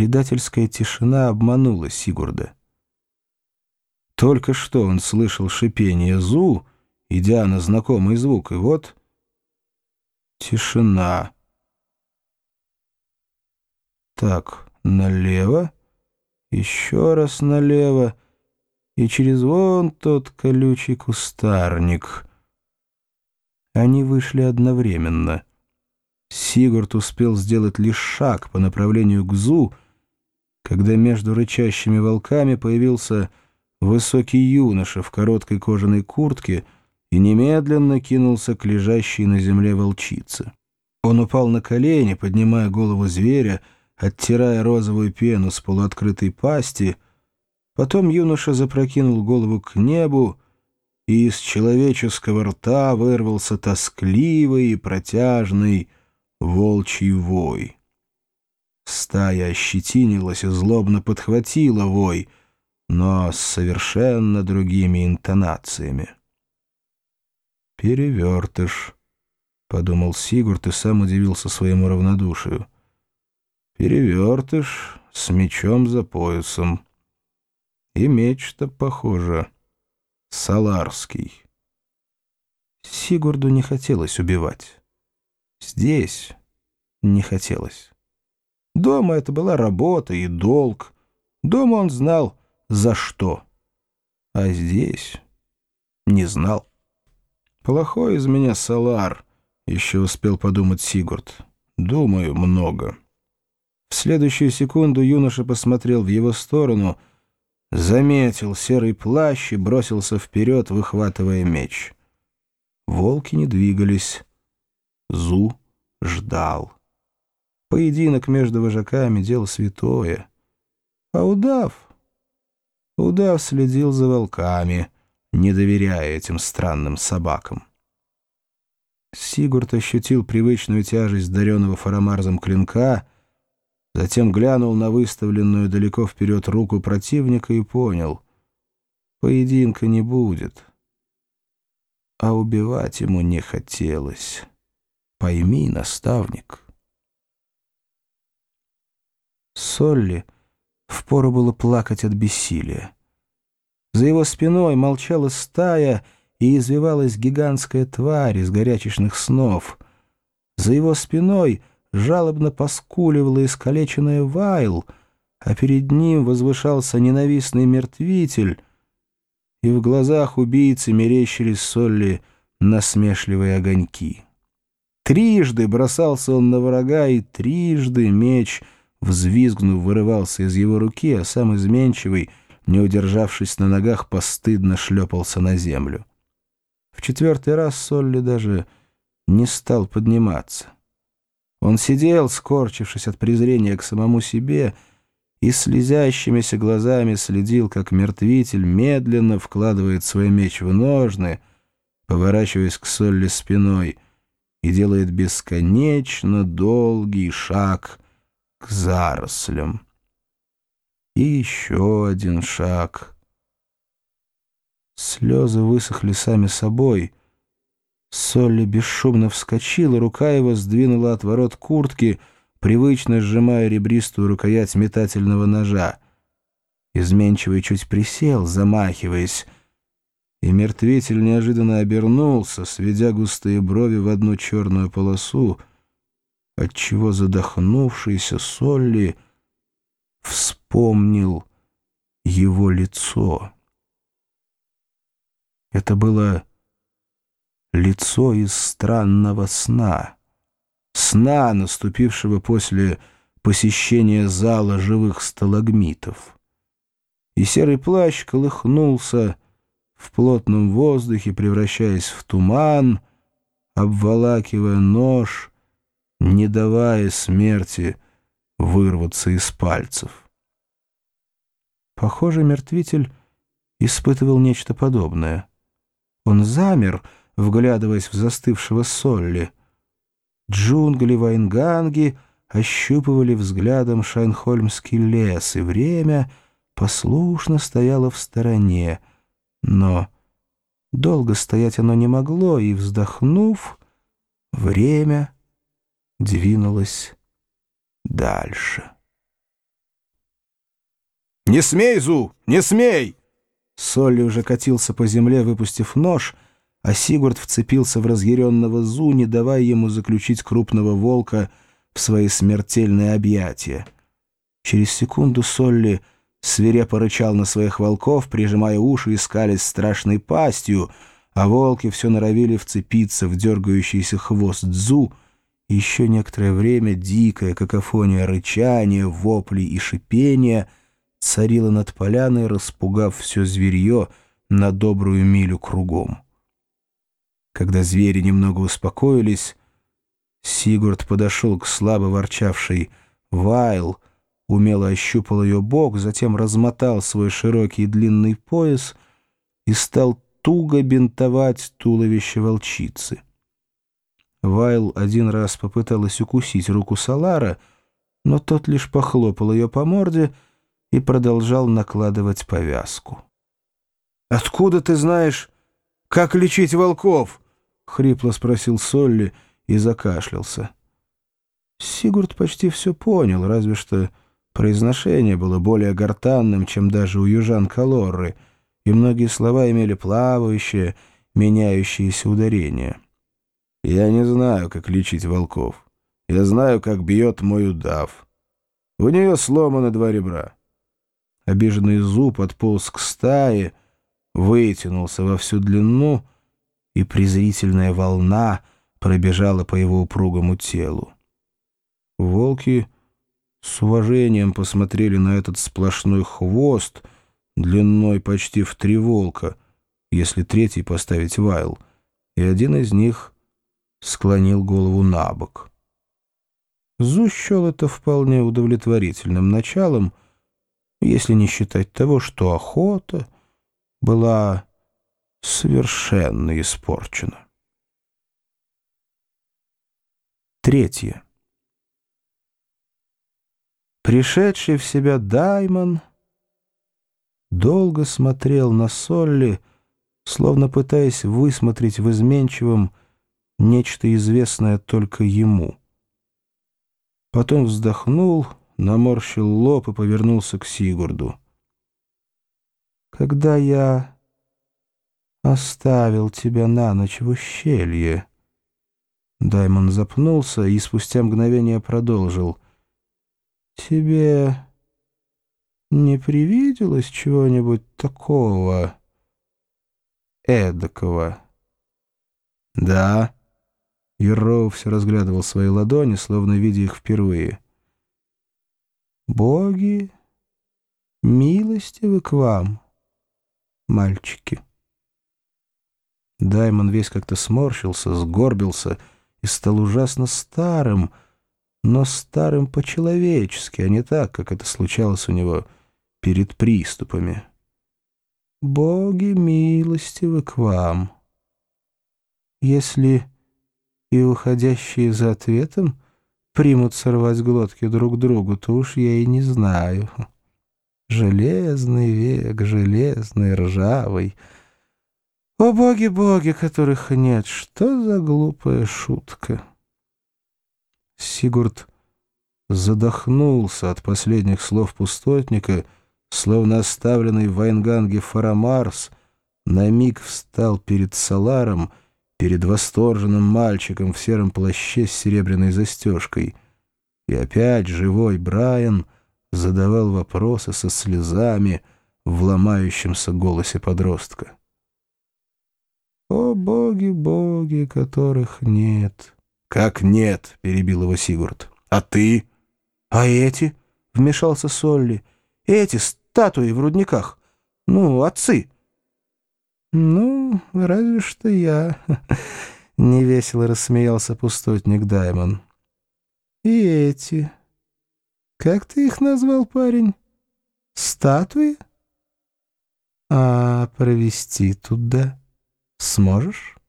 Предательская тишина обманула Сигурда. Только что он слышал шипение Зу, идя на знакомый звук, и вот тишина. Так, налево, еще раз налево, и через вон тот колючий кустарник. Они вышли одновременно — Сигурд успел сделать лишь шаг по направлению к Зу, когда между рычащими волками появился высокий юноша в короткой кожаной куртке и немедленно кинулся к лежащей на земле волчице. Он упал на колени, поднимая голову зверя, оттирая розовую пену с полуоткрытой пасти. Потом юноша запрокинул голову к небу, и из человеческого рта вырвался тоскливый и протяжный волчий вой. Стая ощетинилась и злобно подхватила вой, но с совершенно другими интонациями. «Перевертыш», — подумал Сигурд и сам удивился своему равнодушию. «Перевертыш с мечом за поясом. И меч-то, похоже, саларский». Сигурду не хотелось убивать. Здесь не хотелось. Дома это была работа и долг. Дома он знал, за что. А здесь не знал. «Плохой из меня салар», — еще успел подумать Сигурд. «Думаю, много». В следующую секунду юноша посмотрел в его сторону, заметил серый плащ и бросился вперед, выхватывая меч. Волки не двигались. Зу ждал. Поединок между вожаками — дело святое. А удав... Удав следил за волками, не доверяя этим странным собакам. Сигурд ощутил привычную тяжесть даренного фарамарзом клинка, затем глянул на выставленную далеко вперед руку противника и понял — поединка не будет. А убивать ему не хотелось. Пойми, наставник. Солли впору было плакать от бессилия. За его спиной молчала стая и извивалась гигантская тварь из горячечных снов. За его спиной жалобно поскуливала искалеченная Вайл, а перед ним возвышался ненавистный мертвитель, и в глазах убийцы мерещились Солли насмешливые огоньки. Трижды бросался он на врага, и трижды меч, взвизгнув, вырывался из его руки, а сам изменчивый, не удержавшись на ногах, постыдно шлепался на землю. В четвертый раз Солли даже не стал подниматься. Он сидел, скорчившись от презрения к самому себе, и слезящимися глазами следил, как мертвитель медленно вкладывает свой меч в ножны, поворачиваясь к Солли спиной — и делает бесконечно долгий шаг к зарослям. И еще один шаг. Слезы высохли сами собой. Солли бесшумно вскочила, рука его сдвинула от ворот куртки, привычно сжимая ребристую рукоять метательного ножа. Изменчивый чуть присел, замахиваясь, и мертвитель неожиданно обернулся, сведя густые брови в одну черную полосу, отчего задохнувшийся Солли вспомнил его лицо. Это было лицо из странного сна, сна, наступившего после посещения зала живых сталагмитов. И серый плащ колыхнулся, в плотном воздухе, превращаясь в туман, обволакивая нож, не давая смерти вырваться из пальцев. Похоже, мертвитель испытывал нечто подобное. Он замер, вглядываясь в застывшего Солли. Джунгли Вайнганги ощупывали взглядом Шайнхольмский лес, и время послушно стояло в стороне — но долго стоять оно не могло, и, вздохнув, время двинулось дальше. «Не смей, Зу! Не смей!» Солли уже катился по земле, выпустив нож, а Сигурд вцепился в разъяренного Зу, не давая ему заключить крупного волка в свои смертельные объятия. Через секунду Солли свирепо рычал на своих волков, прижимая уши и скалясь страшной пастью, а волки все норовили вцепиться в дергающийся хвост Дзу. Еще некоторое время дикая какофония рычания, воплей и шипения царила над поляной, распугав все зверье на добрую милю кругом. Когда звери немного успокоились, Сигурд подошел к слабо ворчавшей Вайл, умело ощупал ее бок, затем размотал свой широкий длинный пояс и стал туго бинтовать туловище волчицы. Вайл один раз попыталась укусить руку Салара, но тот лишь похлопал ее по морде и продолжал накладывать повязку. «Откуда ты знаешь, как лечить волков?» — хрипло спросил Солли и закашлялся. Сигурд почти все понял, разве что Произношение было более гортанным, чем даже у южан Калорры, и многие слова имели плавающее, меняющееся ударение. «Я не знаю, как лечить волков. Я знаю, как бьет мой удав. У нее сломаны два ребра». Обиженный зуб отполз к стае, вытянулся во всю длину, и презрительная волна пробежала по его упругому телу. Волки с уважением посмотрели на этот сплошной хвост длиной почти в три волка, если третий поставить вайл, и один из них склонил голову на бок. Зу счел это вполне удовлетворительным началом, если не считать того, что охота была совершенно испорчена. Третье. Пришедший в себя Даймон долго смотрел на Солли, словно пытаясь высмотреть в изменчивом нечто известное только ему. Потом вздохнул, наморщил лоб и повернулся к Сигурду. «Когда я оставил тебя на ночь в ущелье...» Даймон запнулся и спустя мгновение продолжил — Тебе не привиделось чего-нибудь такого эдакого? Да. Ероу все разглядывал свои ладони, словно видя их впервые. Боги милостивы к вам, мальчики. Даймон весь как-то сморщился, сгорбился и стал ужасно старым, но старым по-человечески, а не так, как это случалось у него перед приступами. «Боги милостивы к вам. Если и уходящие за ответом примут сорвать глотки друг другу, то уж я и не знаю. Железный век, железный, ржавый. О боги-боги, которых нет, что за глупая шутка!» Сигурд задохнулся от последних слов пустотника, словно оставленный в Вайнганге Фарамарс, на миг встал перед Саларом, перед восторженным мальчиком в сером плаще с серебряной застежкой. И опять живой Брайан задавал вопросы со слезами в ломающемся голосе подростка. «О боги, боги, которых нет!» «Как нет?» — перебил его Сигурд. «А ты?» «А эти?» — вмешался Солли. «Эти статуи в рудниках. Ну, отцы». «Ну, разве что я...» — невесело рассмеялся пустотник Даймон. «И эти... Как ты их назвал, парень? Статуи? А провести туда сможешь?»